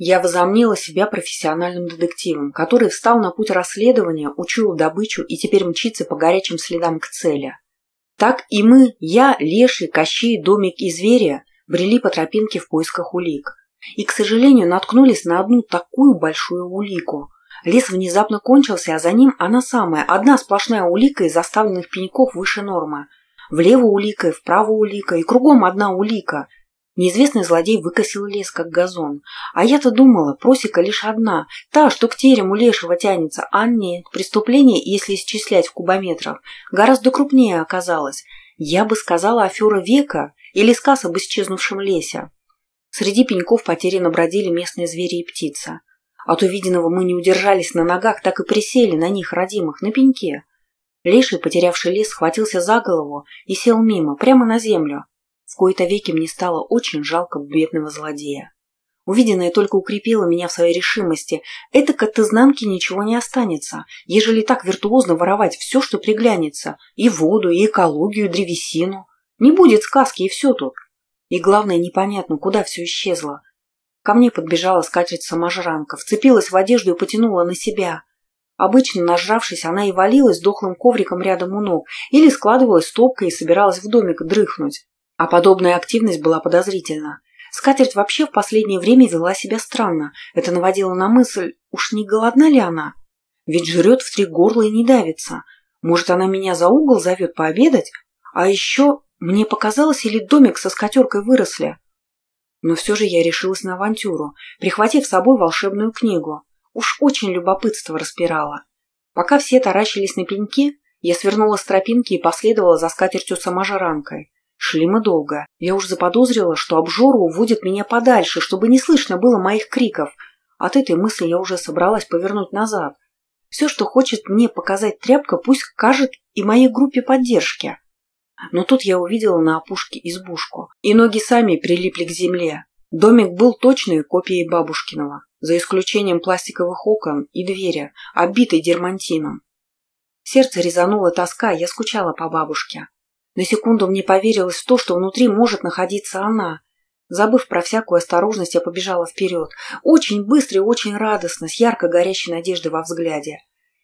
Я возомнила себя профессиональным детективом, который встал на путь расследования, учуял добычу и теперь мчится по горячим следам к цели. Так и мы, я, Леший, Кощей, Домик и Зверя, брели по тропинке в поисках улик. И, к сожалению, наткнулись на одну такую большую улику. Лес внезапно кончился, а за ним она самая, одна сплошная улика из заставленных пеньков выше нормы. Влево улика, вправо улика, и кругом одна улика, Неизвестный злодей выкосил лес, как газон. А я-то думала, просека лишь одна, та, что к терему лешего тянется. А нет, преступление, если исчислять в кубометрах, гораздо крупнее оказалось. Я бы сказала афера века или сказ об исчезнувшем лесе. Среди пеньков потерянно бродили местные звери и птицы. От увиденного мы не удержались на ногах, так и присели на них, родимых, на пеньке. Леший, потерявший лес, схватился за голову и сел мимо, прямо на землю. Кои-то веки мне стало очень жалко бедного злодея. Увиденное только укрепило меня в своей решимости. Это от изнанки ничего не останется, ежели так виртуозно воровать все, что приглянется. И воду, и экологию, и древесину. Не будет сказки, и все тут. И главное, непонятно, куда все исчезло. Ко мне подбежала скатерть-саможранка, вцепилась в одежду и потянула на себя. Обычно, нажравшись, она и валилась дохлым ковриком рядом у ног или складывалась стопкой и собиралась в домик дрыхнуть. А подобная активность была подозрительна. Скатерть вообще в последнее время вела себя странно. Это наводило на мысль, уж не голодна ли она? Ведь жрет в три горла и не давится. Может, она меня за угол зовет пообедать? А еще мне показалось, или домик со скатеркой выросли. Но все же я решилась на авантюру, прихватив с собой волшебную книгу. Уж очень любопытство распирало. Пока все таращились на пеньки, я свернула с тропинки и последовала за скатертью саможаранкой. Шли мы долго. Я уж заподозрила, что обжору уводит меня подальше, чтобы не слышно было моих криков. От этой мысли я уже собралась повернуть назад. Все, что хочет мне показать тряпка, пусть кажет и моей группе поддержки. Но тут я увидела на опушке избушку, и ноги сами прилипли к земле. Домик был точной копией бабушкиного, за исключением пластиковых окон и двери, обитой дермантином. Сердце резануло тоска, я скучала по бабушке. На секунду мне поверилось в то, что внутри может находиться она. Забыв про всякую осторожность, я побежала вперед. Очень быстро и очень радостно, с ярко горящей надеждой во взгляде.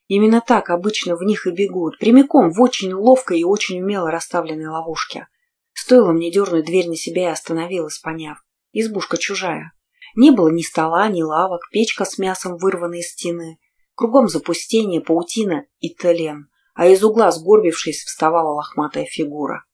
Именно так обычно в них и бегут, прямиком в очень ловкой и очень умело расставленной ловушке. Стоило мне дернуть дверь на себя и остановилась, поняв. Избушка чужая. Не было ни стола, ни лавок, печка с мясом вырванной из стены. Кругом запустение, паутина и тлен а из угла, сгорбившись, вставала лохматая фигура.